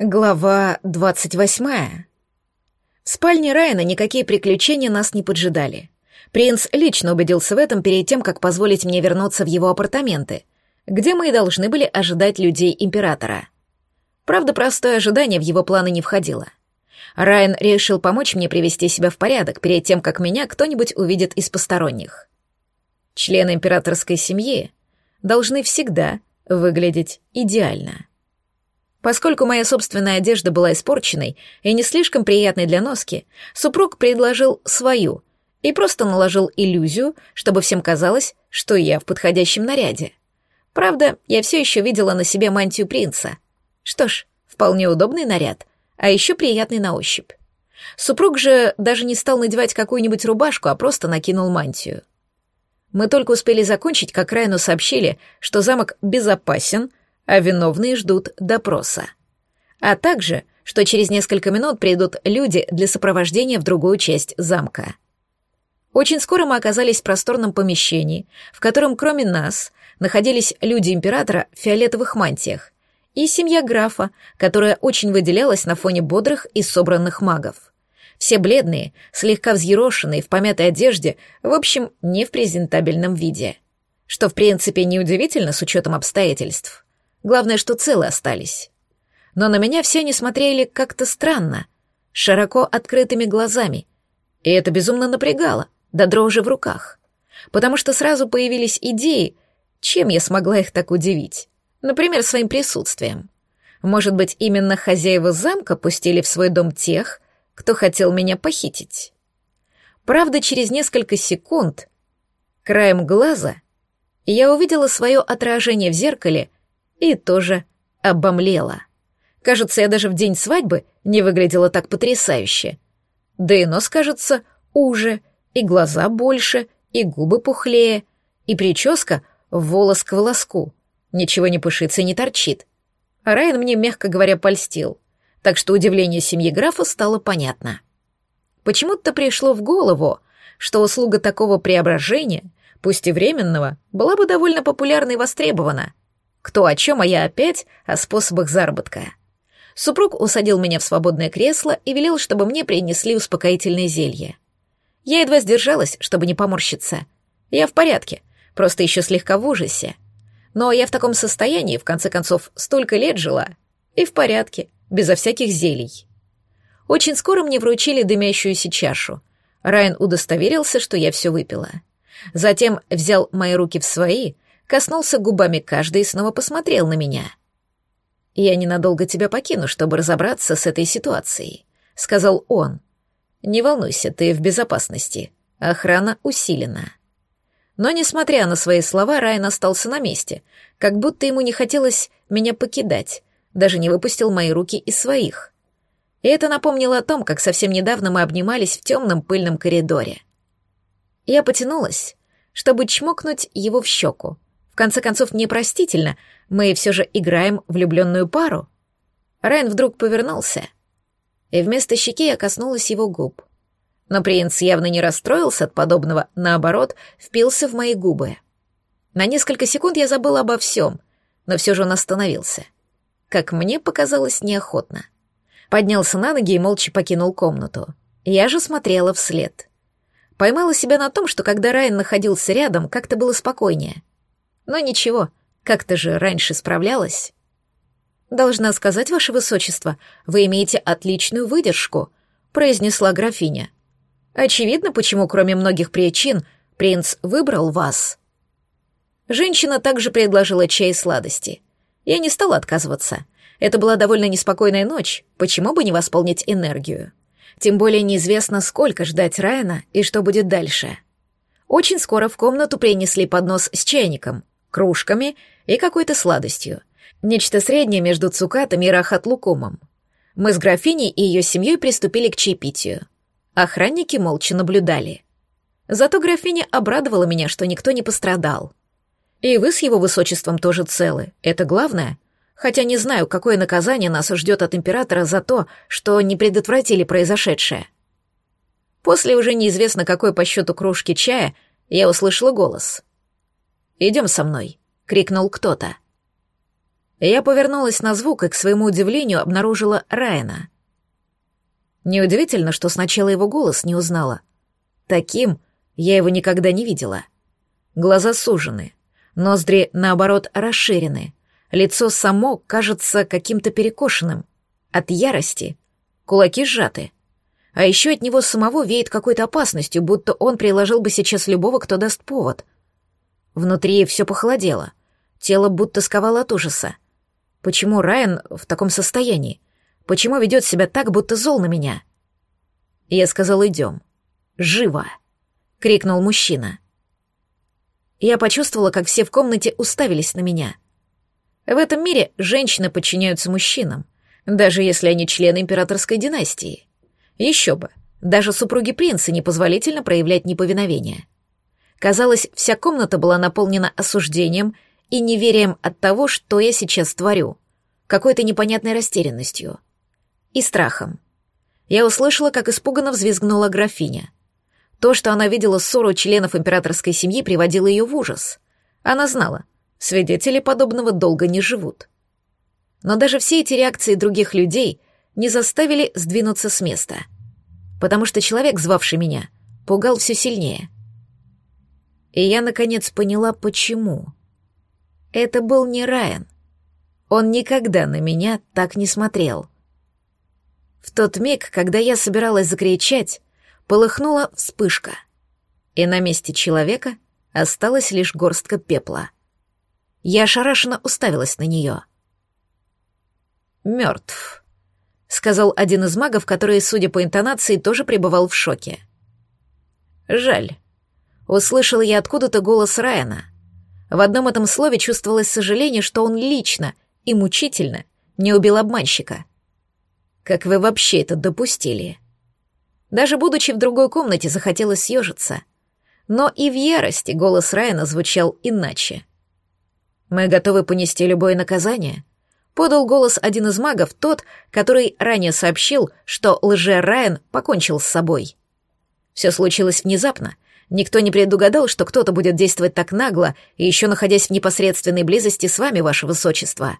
Глава двадцать восьмая. В спальне Райана никакие приключения нас не поджидали. Принц лично убедился в этом перед тем, как позволить мне вернуться в его апартаменты, где мы и должны были ожидать людей императора. Правда, простое ожидание в его планы не входило. Райан решил помочь мне привести себя в порядок перед тем, как меня кто-нибудь увидит из посторонних. Члены императорской семьи должны всегда выглядеть идеально. Поскольку моя собственная одежда была испорченной и не слишком приятной для носки, супруг предложил свою и просто наложил иллюзию, чтобы всем казалось, что я в подходящем наряде. Правда, я все еще видела на себе мантию принца. Что ж, вполне удобный наряд, а еще приятный на ощупь. Супруг же даже не стал надевать какую-нибудь рубашку, а просто накинул мантию. Мы только успели закончить, как Райну сообщили, что замок безопасен — а виновные ждут допроса. А также, что через несколько минут придут люди для сопровождения в другую часть замка. Очень скоро мы оказались в просторном помещении, в котором кроме нас находились люди императора в фиолетовых мантиях и семья графа, которая очень выделялась на фоне бодрых и собранных магов. Все бледные, слегка взъерошенные, в помятой одежде, в общем, не в презентабельном виде. Что, в принципе, неудивительно с учетом обстоятельств. Главное, что целы остались. Но на меня все они смотрели как-то странно, широко открытыми глазами. И это безумно напрягало, до дрожи в руках. Потому что сразу появились идеи, чем я смогла их так удивить. Например, своим присутствием. Может быть, именно хозяева замка пустили в свой дом тех, кто хотел меня похитить. Правда, через несколько секунд, краем глаза, я увидела свое отражение в зеркале и тоже обомлела. Кажется, я даже в день свадьбы не выглядела так потрясающе. Да и нос, кажется, уже, и глаза больше, и губы пухлее, и прическа волос к волоску. Ничего не пышится и не торчит. А Райан мне, мягко говоря, польстил, так что удивление семьи графа стало понятно. Почему-то пришло в голову, что услуга такого преображения, пусть и временного, была бы довольно популярна и востребована — кто о чем, а я опять о способах заработка. Супруг усадил меня в свободное кресло и велел, чтобы мне принесли успокоительное зелье. Я едва сдержалась, чтобы не поморщиться. Я в порядке, просто еще слегка в ужасе. Но я в таком состоянии, в конце концов, столько лет жила. И в порядке, безо всяких зелий. Очень скоро мне вручили дымящуюся чашу. Райан удостоверился, что я все выпила. Затем взял мои руки в свои, коснулся губами каждой и снова посмотрел на меня. «Я ненадолго тебя покину, чтобы разобраться с этой ситуацией», — сказал он. «Не волнуйся, ты в безопасности. Охрана усилена». Но, несмотря на свои слова, Райан остался на месте, как будто ему не хотелось меня покидать, даже не выпустил мои руки из своих. И это напомнило о том, как совсем недавно мы обнимались в темном пыльном коридоре. Я потянулась, чтобы чмокнуть его в щеку, в конце концов, непростительно, мы все же играем влюбленную пару. Райан вдруг повернулся, и вместо щеки я коснулась его губ. Но принц явно не расстроился от подобного, наоборот, впился в мои губы. На несколько секунд я забыла обо всем, но все же он остановился. Как мне показалось, неохотно. Поднялся на ноги и молча покинул комнату. Я же смотрела вслед. Поймала себя на том, что когда Райан находился рядом, как-то было спокойнее — но ничего, как-то же раньше справлялась. «Должна сказать, ваше высочество, вы имеете отличную выдержку», — произнесла графиня. «Очевидно, почему, кроме многих причин, принц выбрал вас». Женщина также предложила чай и сладости. Я не стала отказываться. Это была довольно неспокойная ночь, почему бы не восполнить энергию? Тем более неизвестно, сколько ждать Райана и что будет дальше. Очень скоро в комнату принесли поднос с чайником кружками и какой-то сладостью. Нечто среднее между цукатом и рахат-лукумом. Мы с графиней и ее семьей приступили к чаепитию. Охранники молча наблюдали. Зато графиня обрадовала меня, что никто не пострадал. И вы с его высочеством тоже целы, это главное. Хотя не знаю, какое наказание нас ждет от императора за то, что не предотвратили произошедшее. После уже неизвестно какой по счету кружки чая я услышала голос — «Идем со мной», — крикнул кто-то. Я повернулась на звук и, к своему удивлению, обнаружила Райана. Неудивительно, что сначала его голос не узнала. Таким я его никогда не видела. Глаза сужены, ноздри, наоборот, расширены, лицо само кажется каким-то перекошенным. От ярости кулаки сжаты. А еще от него самого веет какой-то опасностью, будто он приложил бы сейчас любого, кто даст повод. Внутри все похолодело. Тело будто сковало от ужаса. Почему Райан в таком состоянии? Почему ведет себя так, будто зол на меня? Я сказал, идем. Живо! крикнул мужчина. Я почувствовала, как все в комнате уставились на меня. В этом мире женщины подчиняются мужчинам, даже если они члены императорской династии. Еще бы, даже супруги принца непозволительно проявлять неповиновение. Казалось, вся комната была наполнена осуждением и неверием от того, что я сейчас творю, какой-то непонятной растерянностью и страхом. Я услышала, как испуганно взвизгнула графиня. То, что она видела ссору членов императорской семьи, приводило ее в ужас. Она знала, свидетели подобного долго не живут. Но даже все эти реакции других людей не заставили сдвинуться с места. Потому что человек, звавший меня, пугал все сильнее. И я, наконец, поняла, почему. Это был не Райан. Он никогда на меня так не смотрел. В тот миг, когда я собиралась закричать, полыхнула вспышка, и на месте человека осталась лишь горстка пепла. Я ошарашенно уставилась на нее. «Мертв», — сказал один из магов, который, судя по интонации, тоже пребывал в шоке. «Жаль». Услышал я откуда-то голос Райана. В одном этом слове чувствовалось сожаление, что он лично и мучительно не убил обманщика. Как вы вообще это допустили?» Даже будучи в другой комнате, захотелось съежиться. Но и в ярости голос Райана звучал иначе. «Мы готовы понести любое наказание», — подал голос один из магов, тот, который ранее сообщил, что лже-Райан покончил с собой. Все случилось внезапно. Никто не предугадал, что кто-то будет действовать так нагло и еще находясь в непосредственной близости с вами, ваше высочество.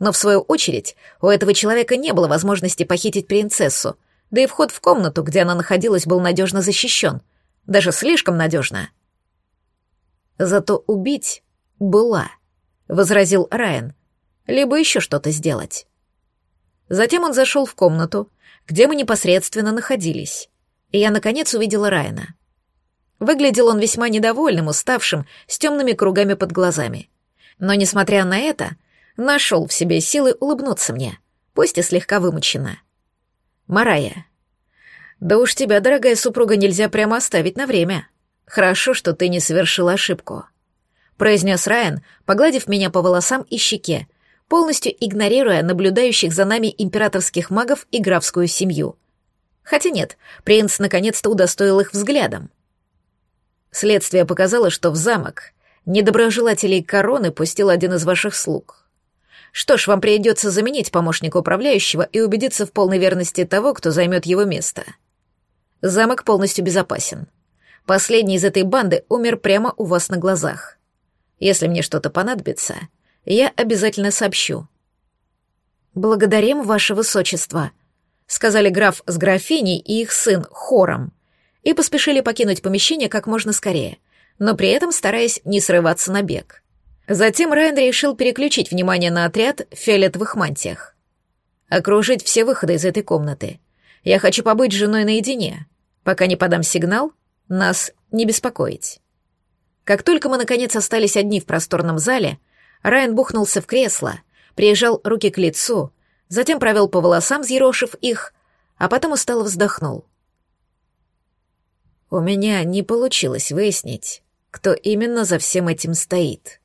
Но, в свою очередь, у этого человека не было возможности похитить принцессу, да и вход в комнату, где она находилась, был надежно защищен. Даже слишком надежно. Зато убить была, — возразил Райан. Либо еще что-то сделать. Затем он зашел в комнату, где мы непосредственно находились, и я, наконец, увидела Райана. Выглядел он весьма недовольным, уставшим, с темными кругами под глазами. Но, несмотря на это, нашел в себе силы улыбнуться мне, пусть и слегка вымученно. Марая. Да уж тебя, дорогая супруга, нельзя прямо оставить на время. Хорошо, что ты не совершила ошибку. Произнес Райан, погладив меня по волосам и щеке, полностью игнорируя наблюдающих за нами императорских магов и графскую семью. Хотя нет, принц наконец-то удостоил их взглядом. Следствие показало, что в замок недоброжелателей короны пустил один из ваших слуг. Что ж, вам придется заменить помощника управляющего и убедиться в полной верности того, кто займет его место. Замок полностью безопасен. Последний из этой банды умер прямо у вас на глазах. Если мне что-то понадобится, я обязательно сообщу. «Благодарим, ваше высочество», — сказали граф с графиней и их сын хором, и поспешили покинуть помещение как можно скорее, но при этом стараясь не срываться на бег. Затем Райан решил переключить внимание на отряд в фиолетовых мантиях. Окружить все выходы из этой комнаты. Я хочу побыть с женой наедине. Пока не подам сигнал, нас не беспокоить. Как только мы, наконец, остались одни в просторном зале, Райан бухнулся в кресло, приезжал руки к лицу, затем провел по волосам, взъерошив их, а потом устало вздохнул. У меня не получилось выяснить, кто именно за всем этим стоит.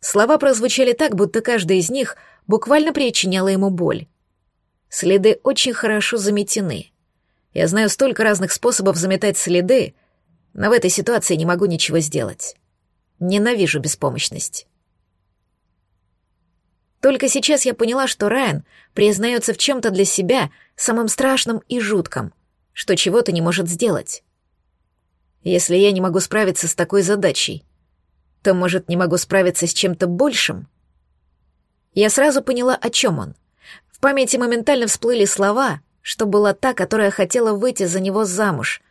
Слова прозвучали так, будто каждая из них буквально причиняла ему боль. Следы очень хорошо заметены. Я знаю столько разных способов заметать следы, но в этой ситуации не могу ничего сделать. Ненавижу беспомощность. Только сейчас я поняла, что Райан признается в чем-то для себя самым страшным и жутком, что чего-то не может сделать. Если я не могу справиться с такой задачей, то, может, не могу справиться с чем-то большим? Я сразу поняла, о чем он. В памяти моментально всплыли слова, что была та, которая хотела выйти за него замуж,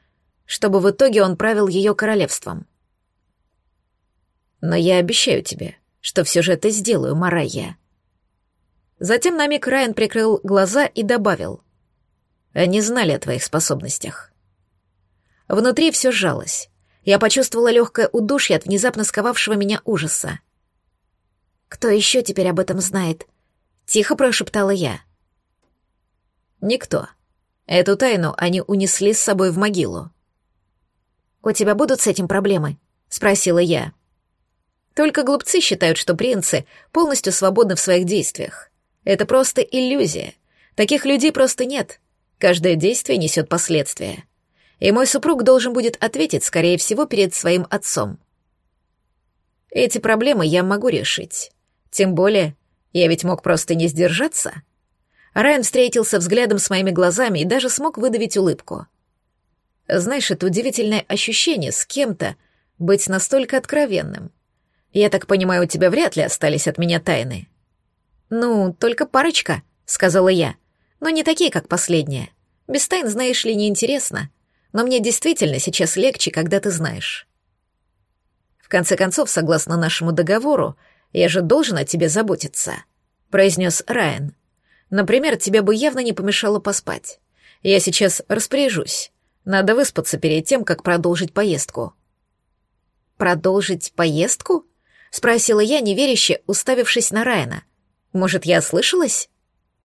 чтобы в итоге он правил ее королевством. Но я обещаю тебе, что все же это сделаю, Марайя. Затем на миг Райан прикрыл глаза и добавил. Они знали о твоих способностях. Внутри все сжалось. Я почувствовала легкое удушье от внезапно сковавшего меня ужаса. «Кто еще теперь об этом знает?» — тихо прошептала я. «Никто. Эту тайну они унесли с собой в могилу». «У тебя будут с этим проблемы?» — спросила я. Только глупцы считают, что принцы полностью свободны в своих действиях. Это просто иллюзия. Таких людей просто нет. Каждое действие несет последствия. И мой супруг должен будет ответить, скорее всего, перед своим отцом. Эти проблемы я могу решить. Тем более, я ведь мог просто не сдержаться. Райан встретился взглядом с моими глазами и даже смог выдавить улыбку. Знаешь, это удивительное ощущение с кем-то быть настолько откровенным. Я так понимаю, у тебя вряд ли остались от меня тайны. Ну, только парочка, сказала я, но не такие, как последняя. Без тайн, знаешь ли, неинтересно. Но мне действительно сейчас легче, когда ты знаешь. В конце концов, согласно нашему договору, я же должен о тебе заботиться, произнес Райан. Например, тебе бы явно не помешало поспать. Я сейчас распоряжусь. Надо выспаться перед тем, как продолжить поездку. Продолжить поездку? спросила я, неверяще, уставившись на Райана. Может, я ослышалась?